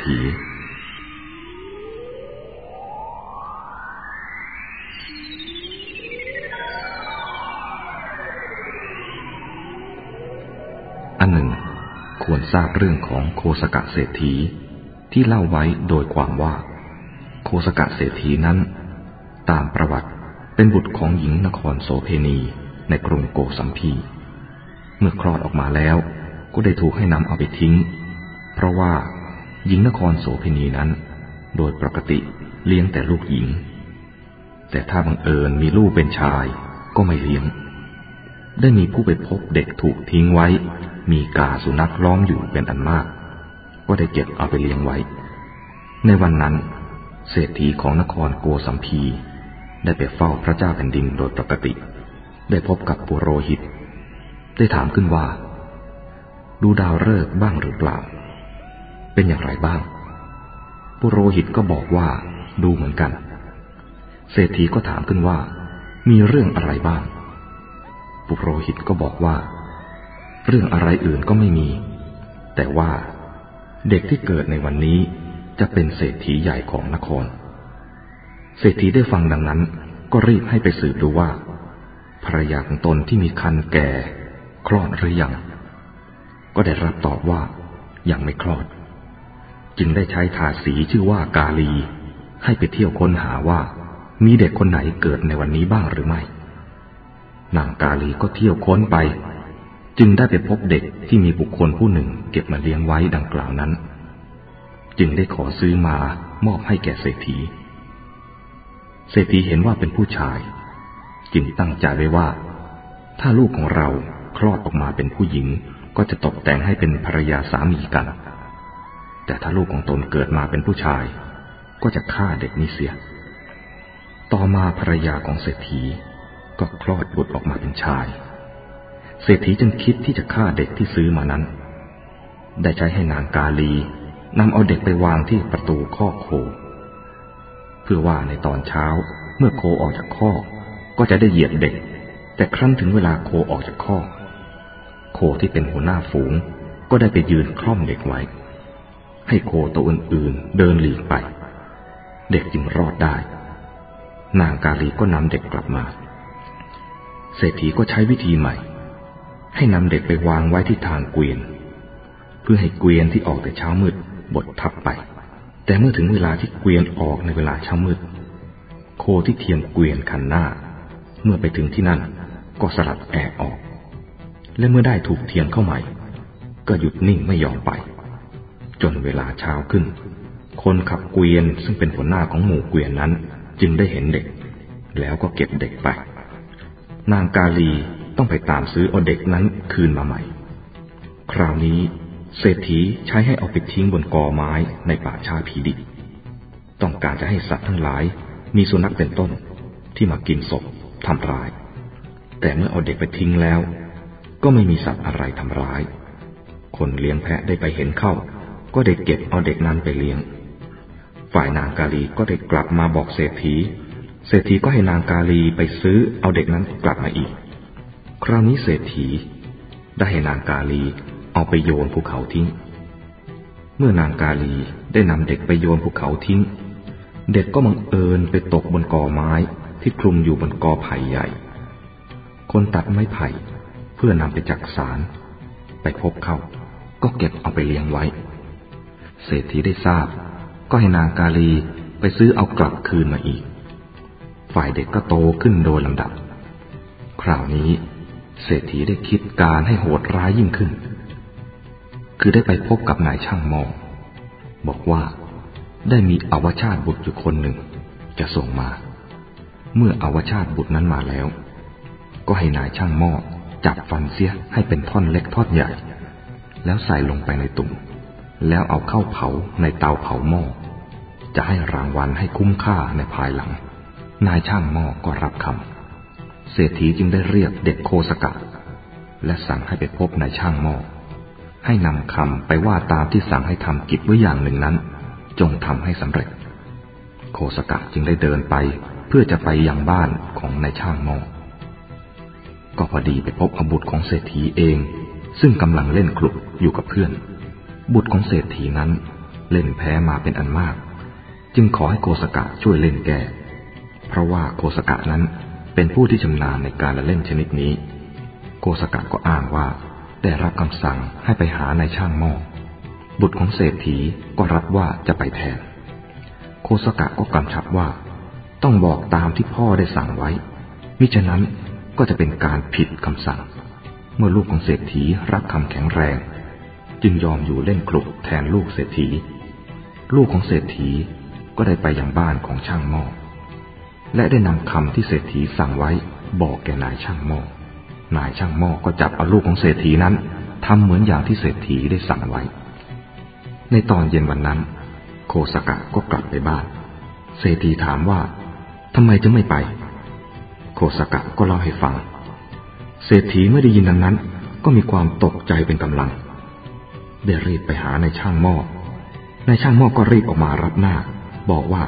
สกะเศรษฐีอันหนึ่ง ควรทราบเรื่องของโคสกะเศรษฐีที่เล่าไว้โดยความว่า โคสกะเศรษฐีนั้น ตามประวัติเป็นบุตรของหญิงนครโสเพณีในกรุงโกสัมพี เมื่อคลอดออกมาแล้วก็ได้ถูกให้นำเอาไปทิ้ง เพราะว่า หญิงนครโสเพณีนั้น โดยปกติเลี้ยงแต่ลูกหญิง แต่ถ้าบังเอิญมีลูกเป็นชายก็ไม่เลี้ยง ได้มีผู้ไปพบเด็กถูกทิ้งไว้ มีกาสุนัขล้อมอยู่เป็นอันมาก ก็ได้เก็บเอาไปเลี้ยงไว้ ในวันนั้น เศรษฐีของนครโกสัมพีได้ไปเฝ้าพระเจ้าแผ่นดินโดยปกติ ได้พบกับปุโรหิต ได้ถามขึ้นว่า ดูดาวฤกษ์บ้างหรือเปล่า เป็นอย่างไรบ้าง ปุโรหิตก็บอกว่า ดูเหมือนกัน เศรษฐีก็ถามขึ้นว่า มีเรื่องอะไรบ้าง ปุโรหิตก็บอกว่า เรื่องอะไรอื่นก็ไม่มี แต่ว่าเด็กที่เกิดในวันนี้จะเป็นเศรษฐีใหญ่ของนคร เศรษฐีได้ฟังดังนั้น ก็รีบให้ไปสืบดูว่าภรรยาของตนที่มีคันแก่ คลอดหรือยัง ก็ได้รับตอบว่ายังไม่คลอด จึงได้ใช้ทาสีชื่อว่ากาลี ให้ไปเที่ยวค้นหาว่า มีเด็กคนไหนเกิดในวันนี้บ้างหรือไม่ นางกาลีก็เที่ยวค้นไป จึงได้ไปพบเด็กที่มีบุคคลผู้หนึ่งเก็บมาเลี้ยงไว้ดังกล่าวนั้น จึงได้ขอซื้อมามอบให้แก่เศรษฐี เศรษฐีเห็นว่าเป็นผู้ชาย จึงตั้งใจไว้ว่า ถ้าลูกของเราคลอดออกมาเป็นผู้หญิงก็จะตกแต่งให้เป็นภรรยาสามีกัน แต่ถ้าลูกของตนเกิดมาเป็นผู้ชาย ก็จะฆ่าเด็กนี้เสีย ต่อมาภรรยาของเศรษฐีก็คลอดบุตรออกมาเป็นชาย เศรษฐีจึงคิดที่จะฆ่าเด็กที่ซื้อมานั้น ได้ใช้ให้นางกาลีนำเอาเด็กไปวางที่ประตูข้อโค เพื่อว่าในตอนเช้าเมื่อโคออกจากข้อก็จะได้เหยียบเด็ก แต่ครั้นถึงเวลาโคออกจากข้อ โคที่เป็นหัวหน้าฝูงก็ได้ไปยืนคล่อมเด็กไว้ ให้โคตัวอื่นๆเดินหลีกไป เด็กจึงรอดได้ นางกาลีก็นำเด็กกลับมา เศรษฐีก็ใช้วิธีใหม่ ให้นำเด็กไปวางไว้ที่ทางเกวียน เพื่อให้เกวียนที่ออกแต่เช้ามืดบดทับไป แต่เมื่อถึงเวลาที่เกวียนออกในเวลาเช้ามืด โคที่เทียมเกวียนคันหน้า เมื่อไปถึงที่นั่นก็สลัดแอกออก และเมื่อได้ถูกเทียมเข้าใหม่ ก็หยุดนิ่งไม่ยอมไป จนเวลาเช้าขึ้น คนขับเกวียนซึ่งเป็นหัวหน้าของหมู่เกวียนนั้น จึงได้เห็นเด็ก แล้วก็เก็บเด็กไป นางกาลีต้องไปตามซื้อเอาเด็กนั้นคืนมาใหม่ คราวนี้เศรษฐีใช้ให้เอาไปทิ้งบนกอไม้ในป่าชาผีดิบต้องการจะให้สัตว์ทั้งหลาย มีสุนัขเป็นต้นที่มากินศพทำร้าย แต่เมื่อเอาเด็กไปทิ้งแล้ว ก็ไม่มีสัตว์อะไรทำร้าย คนเลี้ยงแพะได้ไปเห็นเข้า ก็ได้เก็บเอาเด็กนั้นไปเลี้ยง ฝ่ายนางกาลีก็ได้กลับมาบอกเศรษฐี เศรษฐีก็ให้นางกาลีไปซื้อเอาเด็กนั้นกลับมาอีก คราวนี้เศรษฐี ได้ให้นางกาลีเอาไปโยนภูเขาทิ้ง เมื่อนางกาลีได้นำเด็กไปโยนภูเขาทิ้ง เด็กก็บังเอิญไปตกบนกอไม้ที่คลุมอยู่บนกอไผ่ใหญ่ คนตัดไม้ไผ่เพื่อนำไปจักสาร ไปพบเข้า ก็เก็บเอาไปเลี้ยงไว้ เศรษฐีได้ทราบ ก็ให้นางกาลีไปซื้อเอากลับคืนมาอีก ฝ่ายเด็กก็โตขึ้นโดยลำดับ คราวนี้เศรษฐีได้คิดการให้โหดร้ายยิ่งขึ้น คือได้ไปพบกับนายช่างหมอบอกว่าได้มีอวชาติบุตรอยู่คนหนึ่ง จะส่งมา เมื่ออวชาติบุตรนั้นมาแล้ว ก็ให้นายช่างหม้อจับฟันเสียให้เป็นท่อนเล็กท่อนใหญ่ แล้วใส่ลงไปในตุ่ม แล้วเอาเข้าเผาในเตาเผาหม้อจะให้รางวัลให้คุ้มค่าในภายหลัง นายช่างหม้อก็รับคำเศรษฐีจึงได้เรียกเด็กโคสกะ และสั่งให้ไปพบนายช่างหม้อให้นำคำไปว่าตามที่สั่งให้ทำกิจไว้อย่างหนึ่งนั้น จงทำให้สำเร็จ โคสกะจึงได้เดินไปเพื่อจะไปยังบ้านของนายช่างหม้อก็พอดีไปพบอบุตรของเศรษฐีเอง ซึ่งกำลังเล่นกลุกอยู่กับเพื่อน บุตรของเศรษฐีนั้นเล่นแพ้มาเป็นอันมาก จึงขอให้โกสกะช่วยเล่นแก่ เพราะว่าโกสกะนั้นเป็นผู้ที่ชำนาญในการละเล่นชนิดนี้ โกสกะก็อ้างว่าได้รับคำสั่งให้ไปหานายช่างหม้อบุตรของเศรษฐีก็รับว่าจะไปแทน โคสกะก็กำชับว่า ต้องบอกตามที่พ่อได้สั่งไว้ มิฉะนั้นก็จะเป็นการผิดคำสั่ง เมื่อลูกของเศรษฐีรับคำแข็งแรง จึงยอมอยู่เล่นกลุกแทนลูกเศรษฐี ลูกของเศรษฐีก็ได้ไปยังบ้านของช่างหม้อและได้นำคำที่เศรษฐีสั่งไว้บอกแก่นายช่างหม้อนายช่างหม้อก็จับเอาลูกของเศรษฐีนั้นทำเหมือนอย่างที่เศรษฐีได้สั่งไว้ ในตอนเย็นวันนั้น โคสกะก็กลับไปบ้าน เศรษฐีถามว่าทำไมจะไม่ไป โคสกะก็เล่าให้ฟัง เศรษฐีเมื่อได้ยินดังนั้น ก็มีความตกใจเป็นกำลัง ได้รีบไปหาในช่างหม้อนายช่างหม้อก็รีบออกมารับหน้า บอกว่า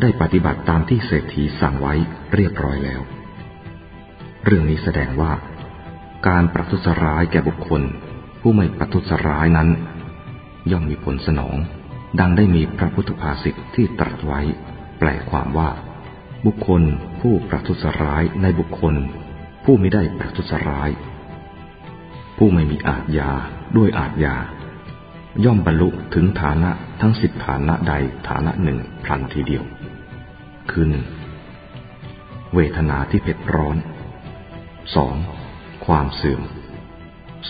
ได้ปฏิบัติตามที่เศรษฐีสั่งไว้เรียบร้อยแล้ว เรื่องนี้แสดงว่า การประทุษร้ายแก่บุคคล ผู้ไม่ประทุษร้ายนั้น ย่อมมีผลสนอง ดังได้มีพระพุทธภาษิตที่ตรัสไว้ แปลความว่า บุคคลผู้ประทุษร้ายในบุคคล ผู้ไม่ได้ประทุษร้าย ผู้ไม่มีอาจยาด้วยอาจยา ย่อมบรรลุถึงฐานะทั้งสิบฐานะใดฐานะหนึ่งพลันทีเดียว คือหนึ่งเวทนาที่เผ็ดร้อนสองความเสื่อม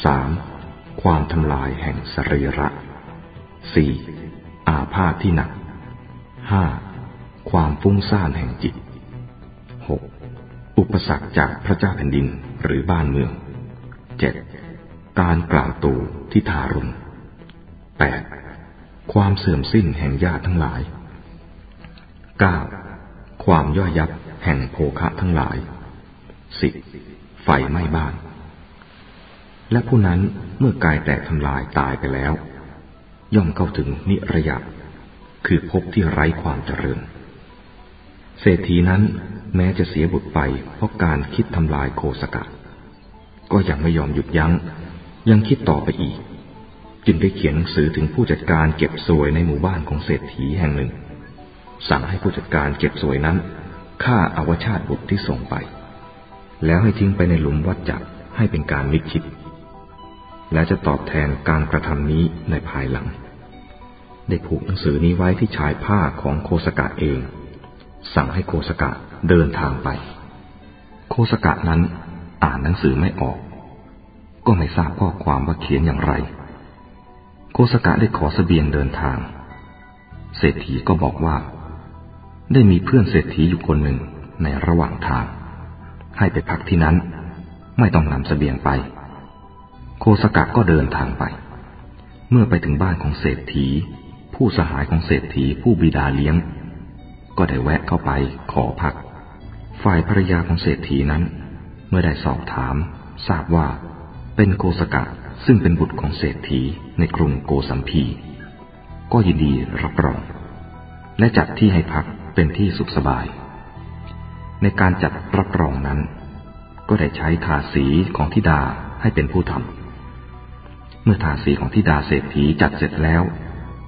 สามความทำลายแห่งสรีระสี่อาพาธที่หนักห้าความฟุ้งซ่านแห่งจิต 6. อุปสรรคจากพระเจ้าแผ่นดินหรือบ้านเมือง 7. การกล่าวตูที่ทารุณ 8. ความเสื่อมสิ้นแห่งญาติทั้งหลาย 9. ความย่อยยับแห่งโภคะทั้งหลาย 10. ไฟไหม้บ้าน และผู้นั้นเมื่อกายแตกทำลายตายไปแล้ว ย่อมเข้าถึงนิระยะ คือพบที่ไร้ความเจริญ เศรษฐีนั้นแม้จะเสียบุตรไปเพราะการคิดทำลายโคสกะ ก็ยังไม่ยอมหยุดยัง้ง ยังคิดต่อไปอีก จึงได้เขียนหนังสือถึงผู้จัดการเก็บสวยในหมู่บ้านของเศรษฐีแห่งหนึ่ง สั่งให้ผู้จัดการเก็บสวยนั้นฆ่าอาวชาติบุตรที่ส่งไป แล้วให้ทิ้งไปในหลุมวัดจักให้เป็นการมิคิด และจะตอบแทนการกระทำนี้ในภายหลัง ได้ผูกหนังสือนี้ไว้ที่ชายผ้าของโคสกะเอง สั่งให้โคสกะเดินทางไป โคสกะนั้นอ่านหนังสือไม่ออก ก็ไม่ทราบข้อความว่าเขียนอย่างไร โคสกะได้ขอสเสบียงเดินทาง เศรษฐีก็บอกว่า ได้มีเพื่อนเศรษฐีอยู่คนหนึ่งในระหว่างทาง ให้ไปพักที่นั้น ไม่ต้องนำสเสบียงไป โคสกะก็เดินทางไป เมื่อไปถึงบ้านของเศรษฐี ผู้สหายของเศรษฐีผู้บิดาเลี้ยง ก็ได้แวะเข้าไปขอพัก ฝ่ายภรรยาของเศรษฐีนั้น เมื่อได้สอบถาม ทราบว่าเป็นโกสกะ ซึ่งเป็นบุตรของเศรษฐีในกรุงโกสัมพี ก็ยินดีรับรอง และจัดที่ให้พักเป็นที่สุขสบาย ในการจัดรับรองนั้น ก็ได้ใช้ทาสีของทิดาให้เป็นผู้ทำเมื่อทาสีของทิดาเศรษฐีจัดเสร็จแล้ว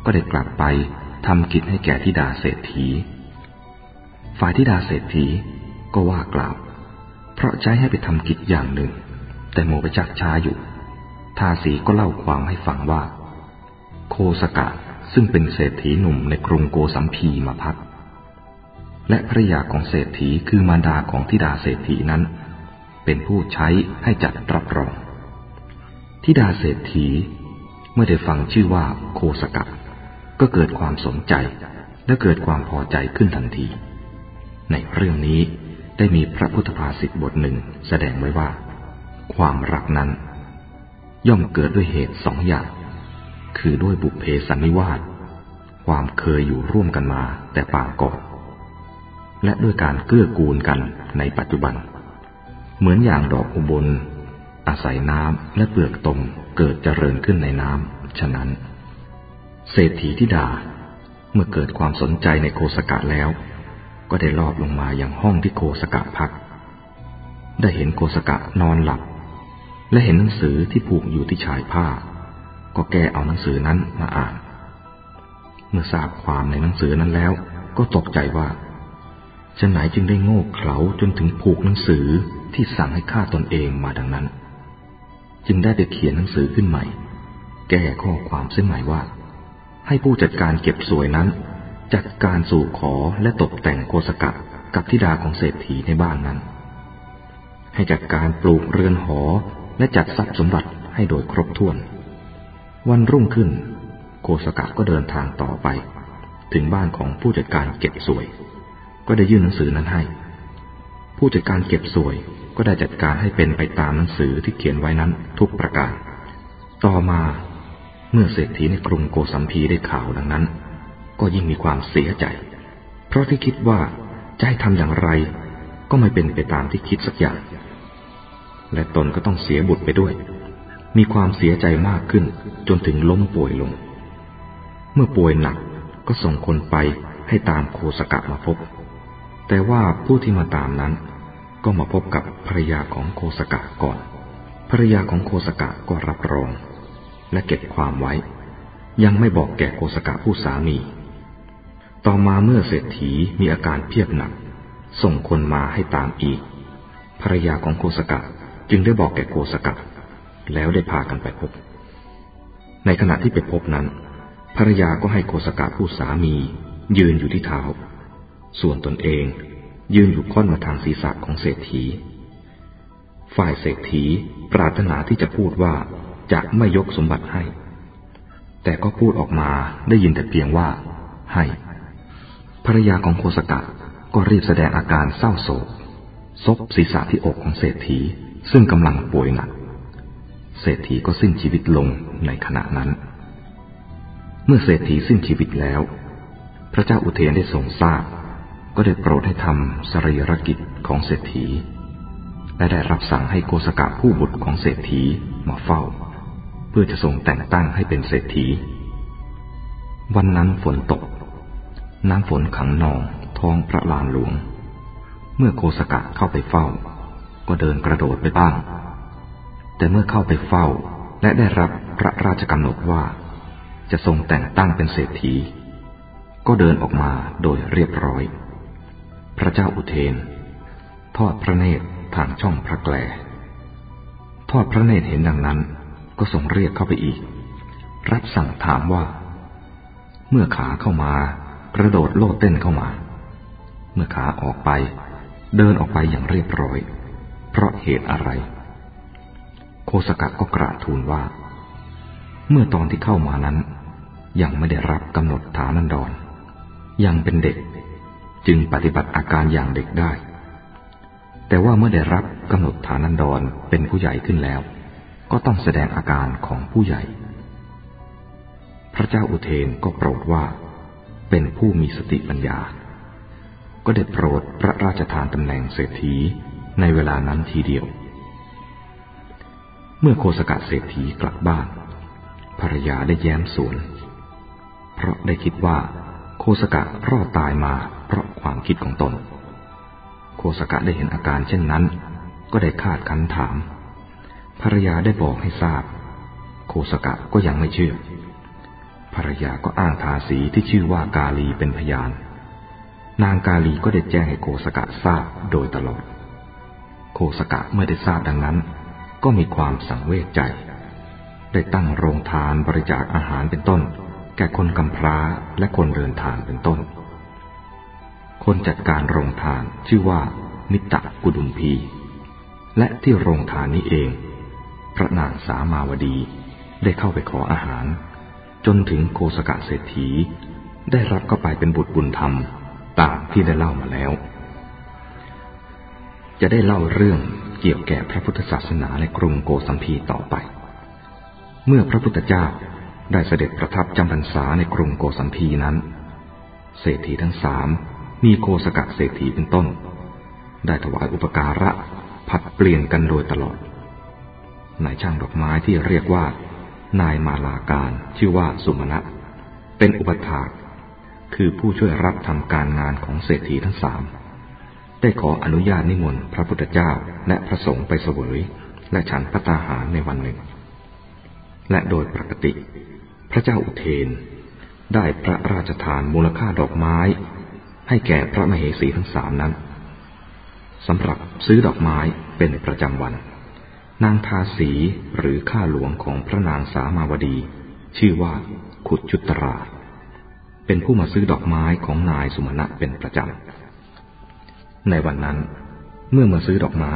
ก็ได้กลับไปทำกิจให้แก่ทิดาเศรษฐี ฝ่ายทิดาเศรษฐีก็ว่ากล่าว เพราะใช้ให้ไปทำกิจอย่างหนึ่ง แต่โมไปจักช้าอยู่ ทาสีก็เล่าความให้ฟังว่า โคสกะซึ่งเป็นเศรษฐีหนุ่มในกรุงโกสัมพีมาพัก และภรยาของเศรษฐีคือมารดาของทิดาเศรษฐีนั้น เป็นผู้ใช้ให้จัดรับรองทิดาเศรษฐีเมื่อได้ฟังชื่อว่าโคสกะ ก็เกิดความสนใจและเกิดความพอใจขึ้นทันที ในเรื่องนี้ได้มีพระพุทธภาษิตบทหนึ่งแสดงไว้ว่า ความรักนั้น ย่อมเกิดด้วยเหตุสองอย่าง คือด้วยบุพเพสันนิวาสความเคยอยู่ร่วมกันมาแต่ปางก่อน และด้วยการเกื้อกูลกันในปัจจุบัน เหมือนอย่างดอกอุบล อาศัยน้ำและเปลือกตมเกิดเจริญขึ้นในน้ำ ฉะนั้น เศรษฐีทิดาเมื่อเกิดความสนใจในโคสกะแล้ว ก็ได้ลอบลงมาอย่างห้องที่โคสกะพัก ได้เห็นโคสกะนอนหลับ และเห็นหนังสือที่ผูกอยู่ที่ชายผ้า ก็แกเอาหนังสือนั้นมาอ่าน เมื่อทราบความในหนังสือนั้นแล้ว ก็ตกใจว่าจะไหนจึงได้โง่เขลาจนถึงผูกหนังสือที่สั่งให้ฆ่าตนเองมาดังนั้น จึงได้ไปเขียนหนังสือขึ้นใหม่ แก้ข้อความเส้นใหม่ว่า ให้ผู้จัดการเก็บสวยนั้น จัดการสู่ขอและตกแต่งโคสกะกับธิดาของเศรษฐีในบ้านนั้น ให้จัดการปลูกเรือนหอ และจัดทรัพย์สมบัติให้โดยครบถ้วน วันรุ่งขึ้น โคสกะก็เดินทางต่อไป ถึงบ้านของผู้จัดการเก็บสวย ก็ได้ยื่นหนังสือนั้นให้ ผู้จัดการเก็บสวยก็ได้จัดการให้เป็นไปตามหนังสือที่เขียนไว้นั้นทุกประการ ต่อมาเมื่อเศรษฐีในกรุงโกสัมพีได้ข่าวดังนั้น ก็ยิ่งมีความเสียใจ เพราะที่คิดว่าจะให้ทำอย่างไร ก็ไม่เป็นไปตามที่คิดสักอย่าง และตนก็ต้องเสียบุตรไปด้วย มีความเสียใจมากขึ้นจนถึงล้มป่วยลง เมื่อป่วยหนักก็ส่งคนไปให้ตามโคสกะมาพบ แต่ว่าผู้ที่มาตามนั้น ก็มาพบกับภรยาของโคสกะก่อน ภรยาของโคสกะก็รับรอง และเก็บความไว้ ยังไม่บอกแก่โกสกะผู้สามี ต่อมาเมื่อเศรษฐีมีอาการเพียบหนัก ส่งคนมาให้ตามอีก ภรยาของโกสกะ จึงได้บอกแก่โกสกะแล้วได้พากันไปพบ ในขณะที่ไปพบนั้นภรรยาก็ให้โกสกะผู้สามี ยืนอยู่ที่เท้า ส่วนตนเองยืนอยู่ค่อนมาทางศีรษะของเศรษฐี ฝ่ายเศรษฐีปรารถนาที่จะพูดว่าจะไม่ยกสมบัติให้ แต่ก็พูดออกมาได้ยินแต่เพียงว่าให้ ภรรยาของโคสกะก็รีบแสดงอาการเศร้าโศกซบศีรษะที่อกของเศรษฐี ซึ่งกำลังป่วยหนัก เศรษฐีก็สิ้นชีวิตลงในขณะนั้น เมื่อเศรษฐีสิ้นชีวิตแล้ว พระเจ้าอุเทนได้ทรงทราบ ก็ได้โปรดให้ทำสรีรกิจของเศรษฐี และได้รับสั่งให้โกสกะผู้บุตรของเศรษฐีมาเฝ้า เพื่อจะทรงแต่งตั้งให้เป็นเศรษฐี วันนั้นฝนตก น้ำฝนขังนองท้องพระลานหลวง เมื่อโคสกะเข้าไปเฝ้า ก็เดินกระโดดไปบ้าง แต่เมื่อเข้าไปเฝ้าและได้รับพระราชกำหนดว่า จะทรงแต่งตั้งเป็นเศรษฐี ก็เดินออกมาโดยเรียบร้อย พระเจ้าอุเทน ทอดพระเนตรทางช่องพระแกลทอดพระเนตรเห็นดังนั้น ก็ส่งเรียกเข้าไปอีก รับสั่งถามว่า เมื่อขาเข้ามากระโดดโลดเต้นเข้ามา เมื่อขาออกไป เดินออกไปอย่างเรียบร้อย เพราะเหตุอะไร โคสกะก็กราบทูลว่า เมื่อตอนที่เข้ามานั้น ยังไม่ได้รับกำหนดฐานันดร ยังเป็นเด็ก จึงปฏิบัติอาการอย่างเด็กได้ แต่ว่าเมื่อได้รับกำหนดฐานันดรเป็นผู้ใหญ่ขึ้นแล้ว ก็ต้องแสดงอาการของผู้ใหญ่ พระเจ้าอุเทนก็โปรดว่า เป็นผู้มีสติปัญญา ก็ได้โปรดพระราชทานตำแหน่งเศรษฐี ในเวลานั้นทีเดียว เมื่อโคสกะเศรษฐีกลับบ้าน ภรรยาได้แย้มสวน เพราะได้คิดว่า โคสกะรอดตายมาเพราะความคิดของตน โคสกะได้เห็นอาการเช่นนั้น ก็ได้คาดคันถาม ภรรยาได้บอกให้ทราบ โคสกะก็ยังไม่เชื่อ ภรรยาก็อ้างทาสีที่ชื่อว่ากาลีเป็นพยานนางกาลีก็ได้แจ้งให้โคสกะทราบโดยตลอด โคสกะเมื่อได้ทราบดังนั้น ก็มีความสังเวชใจ ได้ตั้งโรงทานบริจาคอาหารเป็นต้น แก่คนกำพร้าและคนเดินทางเป็นต้น คนจัดการโรงทานชื่อว่านิตะกุดุมพี และที่โรงทานนี้เอง พระนางสามาวดีได้เข้าไปขออาหาร จนถึงโคสกะเศรษฐี ได้รับเข้าไปเป็นบุตรบุญธรรมตามที่ได้เล่ามาแล้ว จะได้เล่าเรื่องเกี่ยวแก่พระพุทธศาสนาในกรุงโกสัมพีต่อไป เมื่อพระพุทธเจ้าได้เสด็จประทับจำพรรษาในกรุงโกสัมพีนั้น เศรษฐีทั้งสามมีโคสกะเศรษฐีเป็นต้น ได้ถวายอุปการะผัดเปลี่ยนกันโดยตลอด นายช่างดอกไม้ที่เรียกว่า นายมาลาการชื่อว่าสุมาณะเป็นอุปถากคือผู้ช่วยรับทำการงานของเศรษฐีทั้งสาม ได้ขออนุญาตนิมนต์พระพุทธเจ้าและพระสงฆ์ไปเสวย และฉันพัตาหารในวันหนึ่ง และโดยปกติ พระเจ้าอุเทน ได้พระราชทานมูลค่าดอกไม้ ให้แก่พระมเหสีทั้งสามนั้นสำหรับซื้อดอกไม้เป็นประจำวัน นางทาสีหรือข้าหลวงของพระนางสามาวดี ชื่อว่าขุดจุตรา เป็นผู้มาซื้อดอกไม้ของนายสุมาณะเป็นประจำ ในวันนั้น เมื่อมาซื้อดอกไม้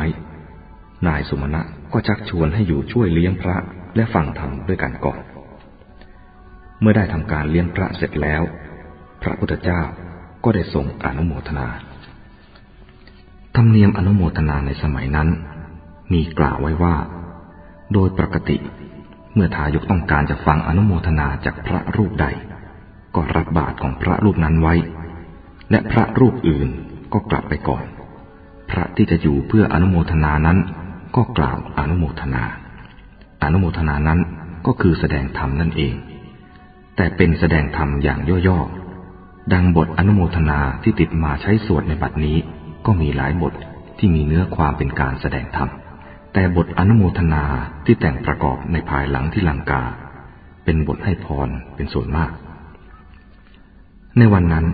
นายสุมาณะก็ชักชวนให้อยู่ช่วยเลี้ยงพระและฟังธรรมด้วยกันก่อน เมื่อได้ทำการเลี้ยงพระเสร็จแล้ว พระพุทธเจ้าก็ได้ทรงอนุโมทนา ธรรมเนียมอนุโมทนาในสมัยนั้น มีกล่าวไว้ว่า โดยปกติ เมื่อทายกต้องการจะฟังอนุโมทนาจากพระรูปใด ก็รับบาตรของพระรูปนั้นไว้ และพระรูปอื่น ก็กลับไปก่อน พระที่จะอยู่เพื่ออนุโมทนานั้น ก็กล่าวอนุโมทนา อนุโมทนานั้นก็คือแสดงธรรมนั่นเอง แต่เป็นแสดงธรรมอย่างย่อๆ ดังบทอนุโมทนาที่ติดมาใช้สวดในบัดนี้ ก็มีหลายบทที่มีเนื้อความเป็นการแสดงธรรม แต่บทอนุโมทนาที่แต่งประกอบในภายหลังที่ลังกา เป็นบทให้พรเป็นส่วนมาก ในวันนั้น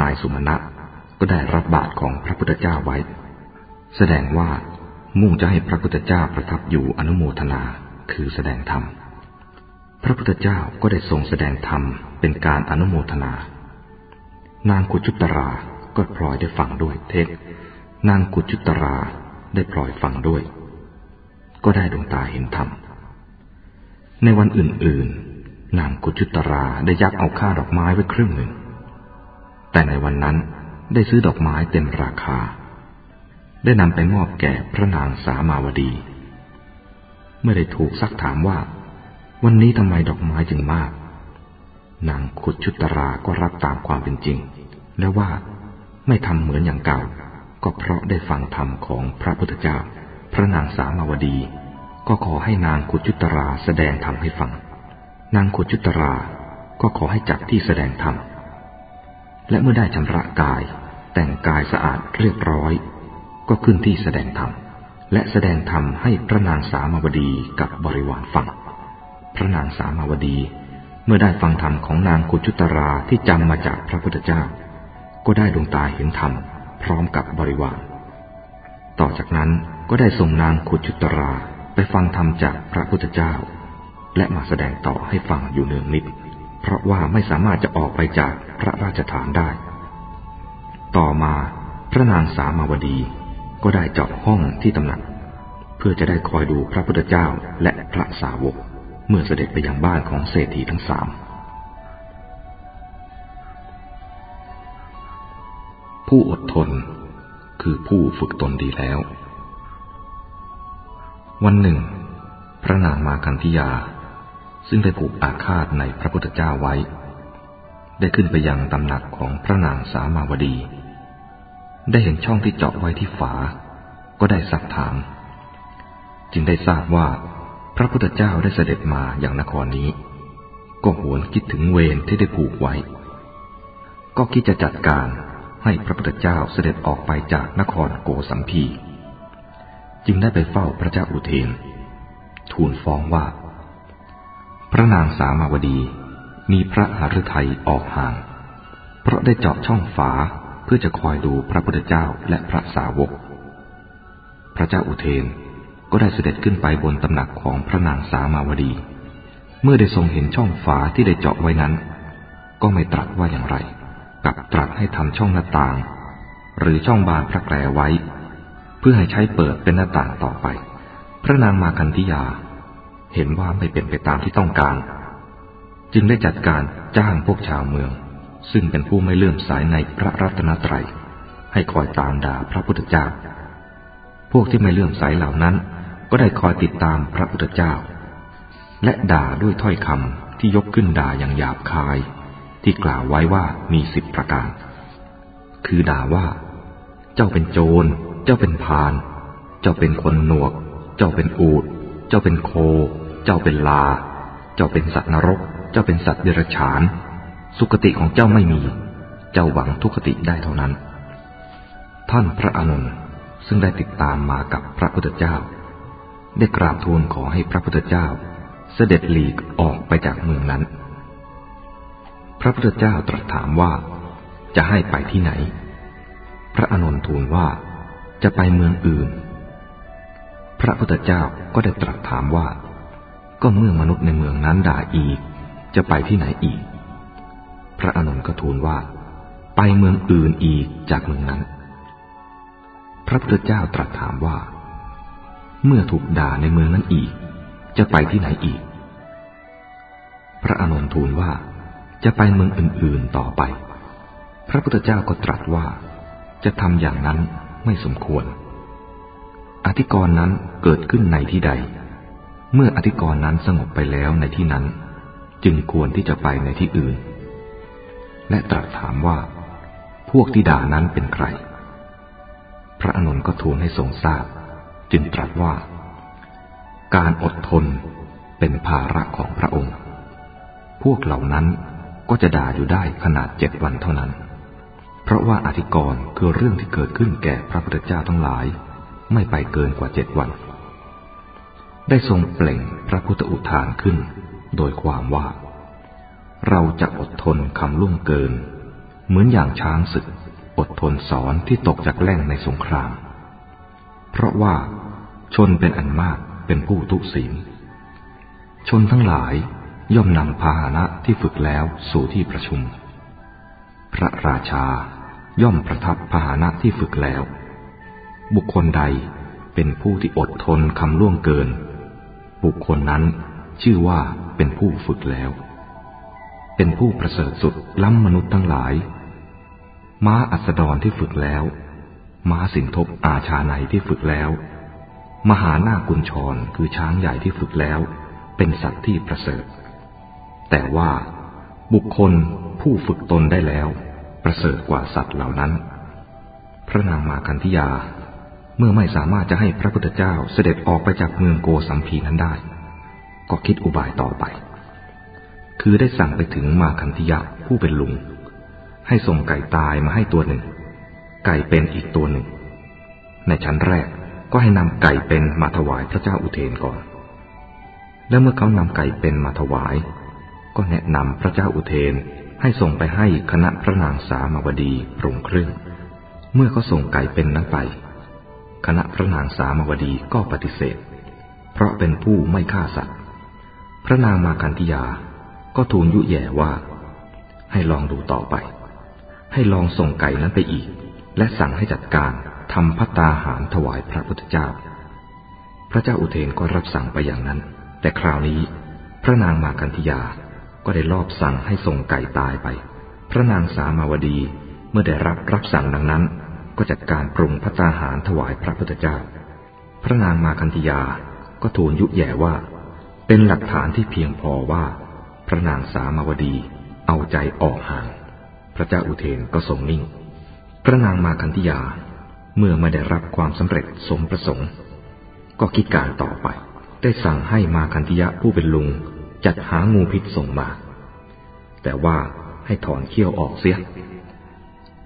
นายสุมาณะ ก็ได้รับบาตรของพระพุทธเจ้าไว้ แสดงว่ามุ่งจะให้พระพุทธเจ้าประทับอยู่อนุโมทนาคือแสดงธรรม พระพุทธเจ้าก็ได้ทรงแสดงธรรมเป็นการอนุโมทนา นางกุจุตราก็พลอยได้ฟังด้วยเทศนางกุจุตราได้พลอยฟังด้วย ก็ได้ดวงตาเห็นธรรม ในวันอื่น ๆ นางกุจุตราได้ยักเอาค่าดอกไม้ไว้ครึ่งหนึ่ง แต่ในวันนั้น ได้ซื้อดอกไม้เต็มราคา ได้นำไปมอบแก่พระนางสามาวดี เมื่อได้ถูกซักถามว่า วันนี้ทำไมดอกไม้จึงมาก นางขุดชุตราก็รับตามความเป็นจริง และว่าไม่ทำเหมือนอย่างเก่า ก็เพราะได้ฟังธรรมของพระพุทธเจ้า พระนางสามาวดี ก็ขอให้นางขุจุตราแสดงธรรมให้ฟัง นางขุจุตราก็ขอให้จัดที่แสดงธรรม และเมื่อได้ชำระกาย แต่งกายสะอาดเรียบร้อย ก็ขึ้นที่แสดงธรรม และแสดงธรรมให้พระนางสามาวดีกับบริวารฟัง พระนางสามาวดี เมื่อได้ฟังธรรมของนางขุจุตราที่จำมาจากพระพุทธเจ้า ก็ได้ดวงตาเห็นธรรม พร้อมกับบริวาร ต่อจากนั้นก็ได้ส่งนางขุจุตราไปฟังธรรมจากพระพุทธเจ้า และมาแสดงต่อให้ฟังอยู่เนืองนิด เพราะว่าไม่สามารถจะออกไปจากพระราชฐานได้ ต่อมาพระนางสามาวดีก็ได้เจาะห้องที่ตำหนัก เพื่อจะได้คอยดูพระพุทธเจ้าและพระสาวก เมื่อเสด็จไปยังบ้านของเศรษฐีทั้งสามผู้อดทนคือผู้ฝึกตนดีแล้ว วันหนึ่ง พระนางมาคันธิยา ซึ่งได้ผูกอาฆาตในพระพุทธเจ้าไว้ ได้ขึ้นไปยังตำหนักของพระนางสามาวดี ได้เห็นช่องที่เจาะไว้ที่ฝา ก็ได้สักถาม จึงได้ทราบว่าพระพุทธเจ้าได้เสด็จมาอย่างนครนี้ ก็หวนคิดถึงเวรที่ได้ผูกไว้ ก็คิดจะจัดการให้พระพุทธเจ้าเสด็จออกไปจากนครโกสัมพี จึงได้ไปเฝ้าพระเจ้าอุเทน ทูลฟ้องว่า พระนางสามาวดี มีพระหฤทัยออกห่าง เพราะได้เจาะช่องฝาเพื่อจะคอยดูพระพุทธเจ้าและพระสาวก พระเจ้าอุเทนก็ได้เสด็จขึ้นไปบนตำหนักของพระนางสามาวดี เมื่อได้ทรงเห็นช่องฝาที่ได้เจาะไว้นั้น ก็ไม่ตรัสว่าอย่างไรกับตรัสให้ทำช่องหน้าต่าง หรือช่องบานพระแกรไว้ เพื่อให้ใช้เปิดเป็นหน้าต่างต่อไป พระนางมาคันธิยา เห็นว่าไม่เป็นไปตามที่ต้องการ จึงได้จัดการจ้างพวกชาวเมือง ซึ่งเป็นผู้ไม่เลื่อมสายในพระรัตนตรัย ให้คอยตามด่าพระพุทธเจ้า พวกที่ไม่เลื่อมใสเหล่านั้น ก็ได้คอยติดตามพระพุทธเจ้า และด่าด้วยถ้อยคำที่ยกขึ้นด่าอย่างหยาบคาย ที่กล่าวไว้ว่ามีสิบประการ คือด่าว่า เจ้าเป็นโจร เจ้าเป็นพาน เจ้าเป็นคนหนวก เจ้าเป็นอูด เจ้าเป็นโค เจ้าเป็นลา เจ้าเป็นสัตว์นรก เจ้าเป็นสัตว์เดรัจฉาน สุคติของเจ้าไม่มี เจ้าหวังทุกขติได้เท่านั้น ท่านพระอานนท์ซึ่งได้ติดตามมากับพระพุทธเจ้า ได้กราบทูลขอให้พระพุทธเจ้า เสด็จหลีกออกไปจากเมืองนั้น พระพุทธเจ้าตรัสถามว่าจะให้ไปที่ไหน พระอานนท์ทูลว่าจะไปเมืองอื่น พระพุทธเจ้าก็ได้ตรัสถามว่า ก็เมื่อมนุษย์ในเมืองนั้นด่าอีก จะไปที่ไหนอีก พระอานนก็ทูลว่า ไปเมืองอื่นอีกจากเมืองนั้น พระพุทธเจ้าตรัสถามว่า เมื่อถูกด่าในเมืองนั้นอีก จะไปที่ไหนอีก พระอานนทูลว่า จะไปเมืองอื่นๆต่อไป พระพุทธเจ้าก็ตรัสว่า จะทำอย่างนั้นไม่สมควร อธิกรณ์นั้นเกิดขึ้นในที่ใด เมื่ออธิกรณ์นั้นสงบไปแล้วในที่นั้น จึงควรที่จะไปในที่อื่น และตรัสถามว่า พวกที่ด่านั้นเป็นใคร พระอนุนก็ทูลให้ทรงทราบ จึงตรัสว่า การอดทนเป็นภาระของพระองค์ พวกเหล่านั้นก็จะด่าอยู่ได้ขนาดเจ็ดวันเท่านั้น เพราะว่าอธิกรณ์คือเรื่องที่เกิดขึ้นแก่พระพุทธเจ้าทั้งหลาย ไม่ไปเกินกว่าเจ็ดวัน ได้ทรงเปล่งพระพุทธอุทานขึ้น โดยความว่า เราจะอดทนคำล่วงเกิน เหมือนอย่างช้างศึก อดทนสอนที่ตกจากแหล่งในสงคราม เพราะว่าชนเป็นอันมากเป็นผู้ทุศีลชนทั้งหลายย่อมนำพาหนะที่ฝึกแล้วสู่ที่ประชุม พระราชาย่อมประทับพาหนะที่ฝึกแล้ว บุคคลใดเป็นผู้ที่อดทนคำล่วงเกิน บุคคลนั้นชื่อว่าเป็นผู้ฝึกแล้ว เป็นผู้ประเสริฐสุดล้ำมนุษย์ทั้งหลาย ม้าอัสดรที่ฝึกแล้ว ม้าสิงทบอาชาในที่ฝึกแล้ว มหาหน้ากุญชรคือช้างใหญ่ที่ฝึกแล้ว เป็นสัตว์ที่ประเสริฐ แต่ว่าบุคคลผู้ฝึกตนได้แล้ว ประเสริฐกว่าสัตว์เหล่านั้น พระนางมาคันธิยา เมื่อไม่สามารถจะให้พระพุทธเจ้าเสด็จออกไปจากเมืองโกสัมพีนั้นได้ ก็คิดอุบายต่อไป คือได้สั่งไปถึงมาคันธิยะผู้เป็นลุง ให้ส่งไก่ตายมาให้ตัวหนึ่ง ไก่เป็นอีกตัวหนึ่ง ในชั้นแรกก็ให้นำไก่เป็นมาถวายพระเจ้าอุเทนก่อน แล้วเมื่อเขานำไก่เป็นมาถวาย ก็แนะนำพระเจ้าอุเทนให้ส่งไปให้คณะพระนางสามาวดีปรุงเครื่อง เมื่อเขาส่งไก่เป็นนั้นไป คณะพระนางสามาวดีก็ปฏิเสธ เพราะเป็นผู้ไม่ฆ่าสัตว์ พระนางมาคันธิยาก็ทูลยุแย่ว่า ให้ลองดูต่อไป ให้ลองส่งไก่นั้นไปอีก และสั่งให้จัดการทำพัตตาหารถวายพระพุทธเจ้า พระเจ้าอุเทนก็รับสั่งไปอย่างนั้น แต่คราวนี้ พระนางมากันธิยาก็ได้ลอบสั่งให้ส่งไก่ตายไป พระนางสามาวดีเมื่อได้รับรับสั่งดังนั้น ก็จัดการปรุงพัตตาหารถวายพระพุทธเจ้า พระนางมาคันธิยาก็ทูลยุแย่ว่า เป็นหลักฐานที่เพียงพอว่า พระนางสามาวดีเอาใจออกห่าง พระเจ้าอุเทนก็ทรงนิ่ง พระนางมาคันธิยาเมื่อไม่ได้รับความสำเร็จสมประสงค์ ก็คิดการต่อไป ได้สั่งให้มาคันธิยะผู้เป็นลุงจัดหางูพิษส่งมา แต่ว่าให้ถอนเขี้ยวออกเสีย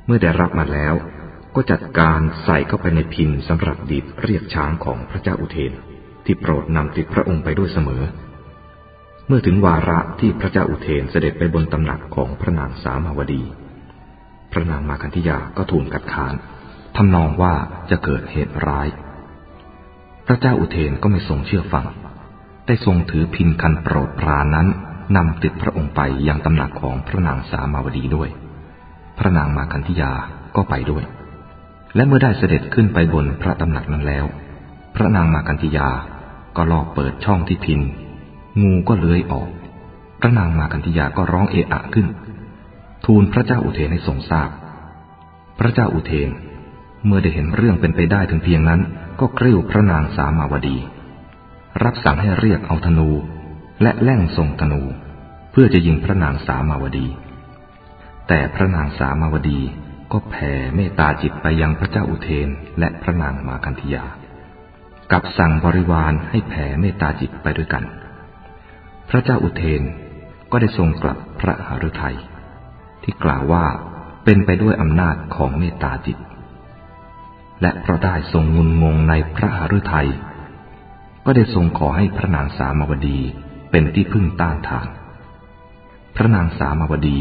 เมื่อได้รับมาแล้ว ก็จัดการใส่เข้าไปในพินสำหรับดีดเรียกช้างของพระเจ้าอุเทน ที่โปรดนำติดพระองค์ไปด้วยเสมอ เมื่อถึงวาระที่พระเจ้าอุเทนเสด็จไปบนตำหนักของพระนางสามาวดี พระนางมาคันธิยาก็ทูลกัดค้านทำนองว่าจะเกิดเหตุร้าย พระเจ้าอุเทนก็ไม่ทรงเชื่อฟัง ได้ทรงถือพินคันโปรดปรานั้นนำติดพระองค์ไปยังตำหนักของพระนางสามาวดีด้วย พระนางมาคันธิยาก็ไปด้วย และเมื่อได้เสด็จขึ้นไปบนพระตำหนักนั้นแล้ว พระนางมาคันธิยาก็ลอกเปิดช่องที่พิน งูก็เลื้อยออก พระนางมาคันธิยาก็ร้องเอะอะขึ้น ทูลพระเจ้าอุเทนให้ทรงทราบ พระเจ้าอุเทนเมื่อได้เห็นเรื่องเป็นไปได้ถึงเพียงนั้น ก็กริ้วพระนางสามาวดี รับสั่งให้เรียกเอาธนู และแล่งส่งธนู เพื่อจะยิงพระนางสามาวดี แต่พระนางสามาวดี ก็แผ่เมตตาจิตไปยังพระเจ้าอุเทนและพระนางมาคันธยา กับสั่งบริวารให้แผ่เมตตาจิตไปด้วยกัน พระเจ้าอุเทนก็ได้ทรงกลับพระหฤทัยที่กล่าวว่าเป็นไปด้วยอำนาจของเมตตาจิต และเพราะได้ทรงงุนงงในพระหฤทัยก็ได้ทรงขอให้พระนางสามาวดีเป็นที่พึ่งต้านทาน พระนางสามาวดี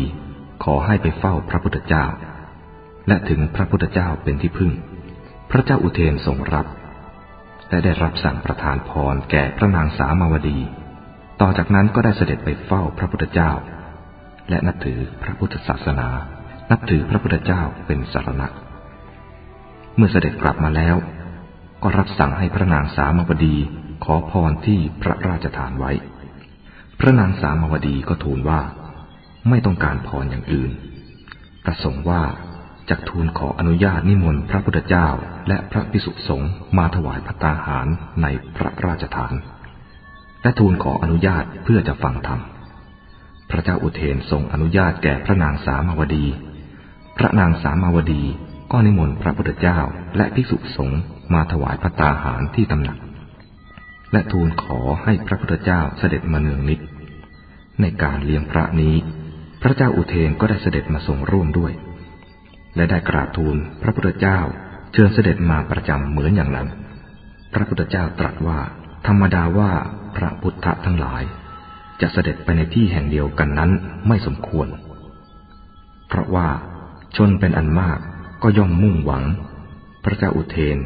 ขอให้ไปเฝ้าพระพุทธเจ้า และถึงพระพุทธเจ้าเป็นที่พึ่ง พระเจ้าอุเทนทรงรับ และได้รับสั่งประทานพรแก่พระนางสามาวดี ต่อจากนั้นก็ได้เสด็จไปเฝ้าพระพุทธเจ้า และนับถือพระพุทธศาสนา นับถือพระพุทธเจ้าเป็นสารณะ เมื่อเสด็จกลับมาแล้ว ก็รับสั่งให้พระนางสามาวดีขอพรที่พระราชทานไว้ พระนางสามาวดีก็ทูลว่า ไม่ต้องการพรอย่างอื่นประสงค์ว่า จะทูลขออนุญาตนิมนต์พระพุทธเจ้า และพระภิกษุสงฆ์มาถวายพัตตาหารในพระราชทาน และทูลขออนุญาตเพื่อจะฟังธรรม พระเจ้าอุเทนทรงอนุญาตแก่พระนางสามาวดี พระนางสามาวดีก็นิมนต์พระพุทธเจ้าและภิกษุสงฆ์มาถวายพัตตาหารที่ตำหนัก และทูลขอให้พระพุทธเจ้าเสด็จมาเนืองนิด ในการเลี้ยงพระนี้ พระเจ้าอุเทนก็ได้เสด็จมาทรงร่วมด้วย และได้กราบทูลพระพุทธเจ้าเชิญเสด็จมาประจำเหมือนอย่างนั้น พระพุทธเจ้าตรัสว่า ธรรมดาว่าพระพุทธทั้งหลาย จะเสด็จไปในที่แห่งเดียวกันนั้นไม่สมควร เพราะว่าชนเป็นอันมากก็ย่อมมุ่งหวัง พระเจ้าอุเทน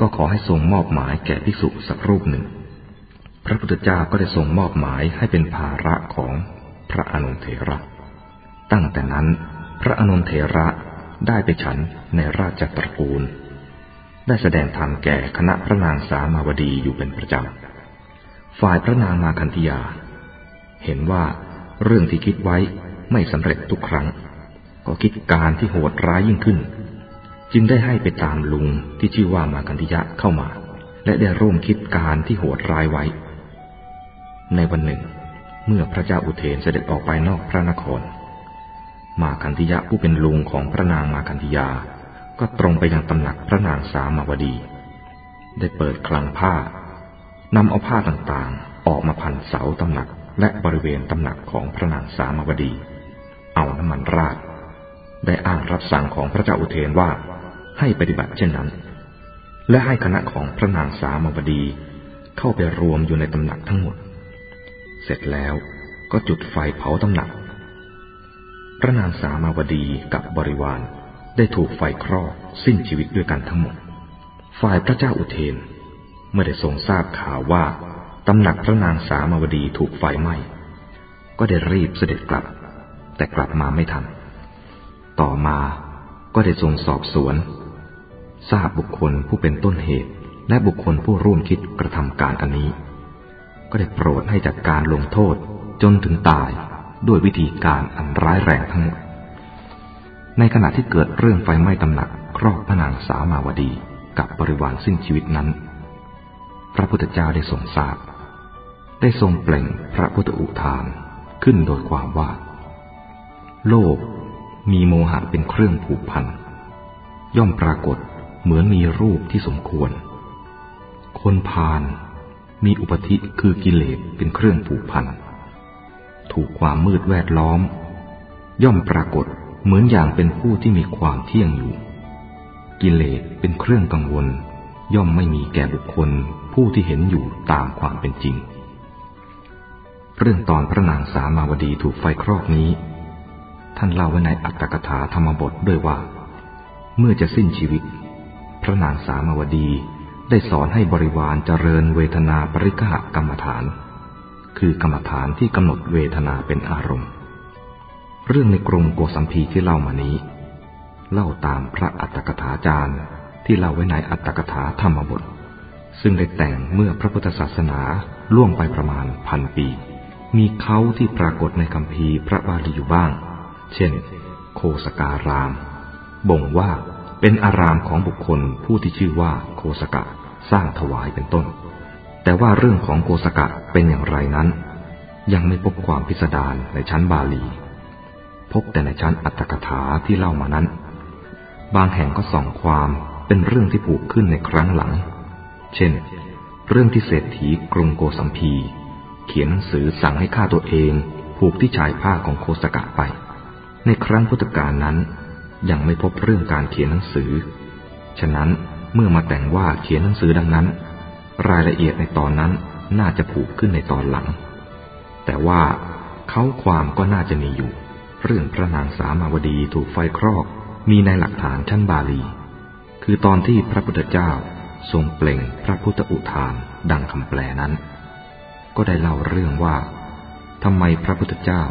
ก็ขอให้ทรงมอบหมายแก่ภิกษุสักรูปหนึ่ง พระพุทธเจ้าก็ได้ทรงมอบหมายให้เป็นภาระของพระอนุเทระ ตั้งแต่นั้นพระอนุเทระ ได้ไปฉันในราชตระกูล ได้แสดงธรรมแก่คณะพระนางสามาวดีอยู่เป็นประจำ ฝ่ายพระนางมาคันธยา เห็นว่าเรื่องที่คิดไว้ไม่สำเร็จทุกครั้ง ก็คิดการที่โหดร้ายยิ่งขึ้น จึงได้ให้ไปตามลุงที่ชื่อว่ามาคันธยะเข้ามา และได้ร่วมคิดการที่โหดร้ายไว้ ในวันหนึ่ง เมื่อพระเจ้าอุเทนเสด็จออกไปนอกพระนคร มาคันธิยะผู้เป็นลุงของพระนางมาคันธิยา ก็ตรงไปยังตำหนักพระนางสามาวดี ได้เปิดคลังผ้านำเอาผ้าต่างๆ ออกมาพันเสาตำหนักและบริเวณตำหนักของพระนางสามาวดี เอาน้ำมันราด ได้อ้างรับสั่งของพระเจ้าอุเทนว่าให้ปฏิบัติเช่นนั้น และให้คณะของพระนางสามาวดี เข้าไปรวมอยู่ในตำหนักทั้งหมด เสร็จแล้วก็จุดไฟเผาตำหนัก พระนางสามาวดีกับบริวารได้ถูกไฟครอกสิ้นชีวิตด้วยกันทั้งหมด ฝ่ายพระเจ้าอุเทนเมื่อได้ทรงทราบข่าวว่าตำหนักพระนางสามาวดีถูกไฟไหม้ ก็ได้รีบเสด็จกลับ แต่กลับมาไม่ทัน ต่อมาก็ได้ทรงสอบสวน ทราบบุคคลผู้เป็นต้นเหตุ และบุคคลผู้ร่วมคิดกระทำการอันนี้ ก็ได้โปรดให้จัดการลงโทษจนถึงตาย ด้วยวิธีการอันร้ายแรงทั้งหมด ในขณะที่เกิดเรื่องไฟไหม้ตำหนักครอบพระนางสาวมาวดีกับบริวารสิ้นชีวิตนั้น พระพุทธเจ้าได้ทรงทราบ ได้ทรงเปล่งพระพุทธอุทานขึ้นโดยความว่า โลกมีโมหะเป็นเครื่องผูกพัน ย่อมปรากฏเหมือนมีรูปที่สมควร คนพาลมีอุปธิคือกิเลสเป็นเครื่องผูกพัน ถูกความมืดแวดล้อม ย่อมปรากฏเหมือนอย่างเป็นผู้ที่มีความเที่ยงอยู่ กิเลสเป็นเครื่องกังวล ย่อมไม่มีแก่บุคคลผู้ที่เห็นอยู่ตามความเป็นจริง เรื่องตอนพระนางสามาวดีถูกไฟครอกนี้ ท่านเล่าไว้ในอัตถกถาธรรมบทด้วยว่า เมื่อจะสิ้นชีวิต พระนางสามาวดีได้สอนให้บริวารเจริญเวทนาปริกหกรรมฐาน คือกรรมฐานที่กำหนดเวทนาเป็นอารมณ์ เรื่องในกรุงโกสัมพีที่เล่ามานี้ เล่าตามพระอัตถกถาจารย์ที่เล่าไว้ในอัตถกถาธรรมบท ซึ่งได้แต่งเมื่อพระพุทธศาสนาล่วงไปประมาณพันปี มีเขาที่ปรากฏในคำพีพระบาลีอยู่บ้าง เช่น โคสการาม บ่งว่าเป็นอารามของบุคคลผู้ที่ชื่อว่าโคสกะสร้างถวายเป็นต้น แต่ว่าเรื่องของโกสกะเป็นอย่างไรนั้น ยังไม่พบความพิสดารในชั้นบาลี พบแต่ในชั้นอัตถกถาที่เล่ามานั้น บางแห่งก็ส่องความเป็นเรื่องที่ผูกขึ้นในครั้งหลัง เช่น เรื่องที่เศรษฐีกรุงโกสัมพี เขียนหนังสือสั่งให้ฆ่าตัวเองผูกที่ชายผ้าของโคสกะไป ในครั้งพุทธกาลนั้น ยังไม่พบเรื่องการเขียนหนังสือ ฉะนั้นเมื่อมาแต่งว่าเขียนหนังสือดังนั้น รายละเอียดในตอนนั้นน่าจะผูกขึ้นในตอนหลัง แต่ว่าเขาความก็น่าจะมีอยู่ เรื่องพระนางสามาวดีถูกไฟครอกมีในหลักฐานชั้นบาลี คือตอนที่พระพุทธเจ้าทรงเปล่งพระพุทธอุทานดังคำแปลนั้น ก็ได้เล่าเรื่องว่าทำไมพระพุทธเจ้า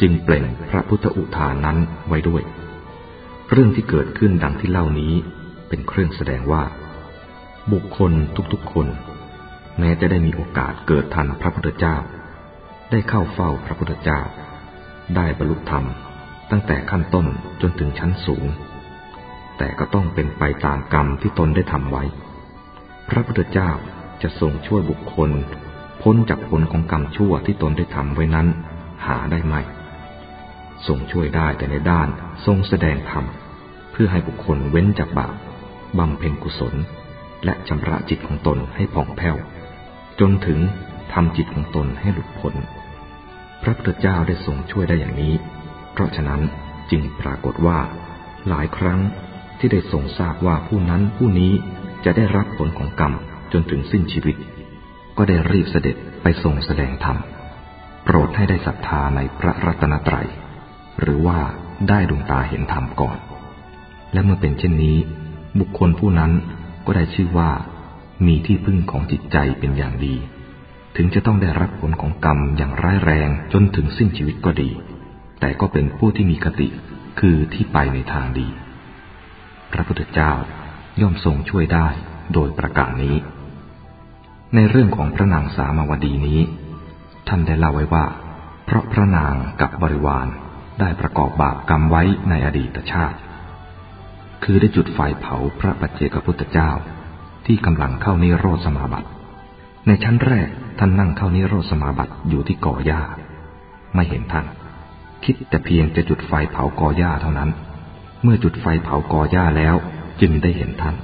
จึงเปล่งพระพุทธอุทานนั้นไว้ด้วย เรื่องที่เกิดขึ้นดังที่เล่านี้เป็นเครื่องแสดงว่า บุคคลทุกๆคน แม้จะได้มีโอกาสเกิดทันพระพุทธเจ้า ได้เข้าเฝ้าพระพุทธเจ้า ได้บรรลุธรรม ตั้งแต่ขั้นต้นจนถึงชั้นสูง แต่ก็ต้องเป็นไปตามกรรมที่ตนได้ทำไว้ พระพุทธเจ้าจะทรงช่วยบุคคล พ้นจากผลของกรรมชั่วที่ตนได้ทำไว้นั้น หาได้ไหมทรงช่วยได้แต่ในด้านทรงแสดงธรรมเพื่อให้บุคคลเว้นจากบาปบำเพ็ญกุศล และชำระจิตของตนให้ผ่องแผ้ว จนถึงทำจิตของตนให้หลุดพ้น พระพุทธเจ้าได้ทรงช่วยได้อย่างนี้ เพราะฉะนั้นจึงปรากฏว่า หลายครั้งที่ได้ทรงทราบว่าผู้นั้นผู้นี้จะได้รับผลของกรรมจนถึงสิ้นชีวิต ก็ได้รีบเสด็จไปทรงแสดงธรรม โปรดให้ได้ศรัทธาในพระรัตนตรัย หรือว่าได้ดวงตาเห็นธรรมก่อน และเมื่อเป็นเช่นนี้ บุคคลผู้นั้น ก็ได้ชื่อว่า มีที่พึ่งของจิตใจเป็นอย่างดี ถึงจะต้องได้รับผลของกรรมอย่างร้ายแรงจนถึงสิ้นชีวิตก็ดี แต่ก็เป็นผู้ที่มีคติคือที่ไปในทางดี พระพุทธเจ้าย่อมทรงช่วยได้โดยประการนี้ ในเรื่องของพระนางสามาวดีนี้ ท่านได้เล่าไว้ว่า เพราะพระนางกับบริวารได้ประกอบบาปกรรมไว้ในอดีตชาติ คือได้จุดไฟเผาพระปัจเจกพุทธเจ้า ที่กำลังเข้านิโรธสมาบัติ ในชั้นแรกท่านนั่งเข้านิโรธสมาบัติอยู่ที่ก่อหญ้า ไม่เห็นท่าน คิดแต่เพียงจะจุดไฟเผากอหญ้าเท่านั้น เมื่อจุดไฟเผากอหญ้าแล้วจึงได้เห็นท่าน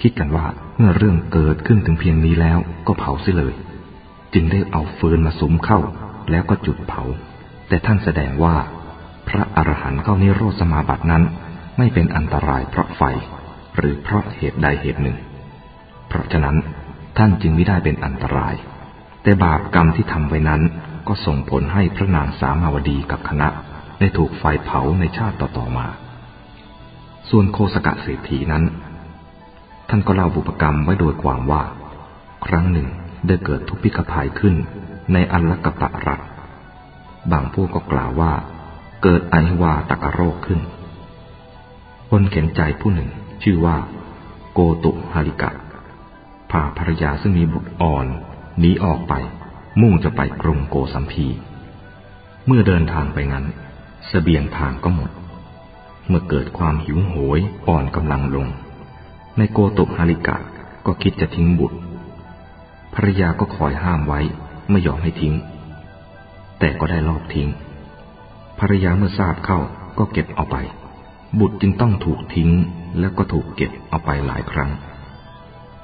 คิดกันว่าเมื่อเรื่องเกิดขึ้นถึงเพียงนี้แล้วก็เผาเสียเลย จึงได้เอาฟืนมาสมเข้าแล้วก็จุดเผา แต่ท่านแสดงว่า พระอรหันต์เข้านิโรธสมาบัตินั้น ไม่เป็นอันตรายเพราะไฟ หรือเพราะเหตุใดเหตุหนึ่ง เพราะฉะนั้นท่านจึงไม่ได้เป็นอันตราย แต่บาปกรรมที่ทำไว้นั้นก็ส่งผลให้พระนางสามาวดีกับคณะ ได้ถูกไฟเผาในชาติต่อๆมา ส่วนโคสกะเศรษฐีนั้น ท่านก็เล่าบุพกรรมไว้โดยความว่า ครั้งหนึ่งได้เกิดทุพพิกภัยขึ้นในอัลลกปะรัฐบางผู้ก็กล่าวว่า เกิดไอวาตกโรคขึ้น คนเข็นใจผู้หนึ่ง ชื่อว่า โกตุฮาริกะพาภรรยาซึ่งมีบุตรอ่อนหนีออกไป มุ่งจะไปกรุงโกสัมพี เมื่อเดินทางไปงั้นสเสบียงทางก็หมด เมื่อเกิดความหิวโหยอ่อนกำลังลง ในโกตุฮาริกะก็คิดจะทิ้งบุตรภรรยาก็คอยห้ามไว้ไม่ยอมให้ทิ้ง แต่ก็ได้ลอบทิ้งภรรยาเมื่อทราบเข้าก็เก็บเอาไป บุตรจึงต้องถูกทิ้งแล้วก็ถูกเก็บเอาไปหลายครั้ง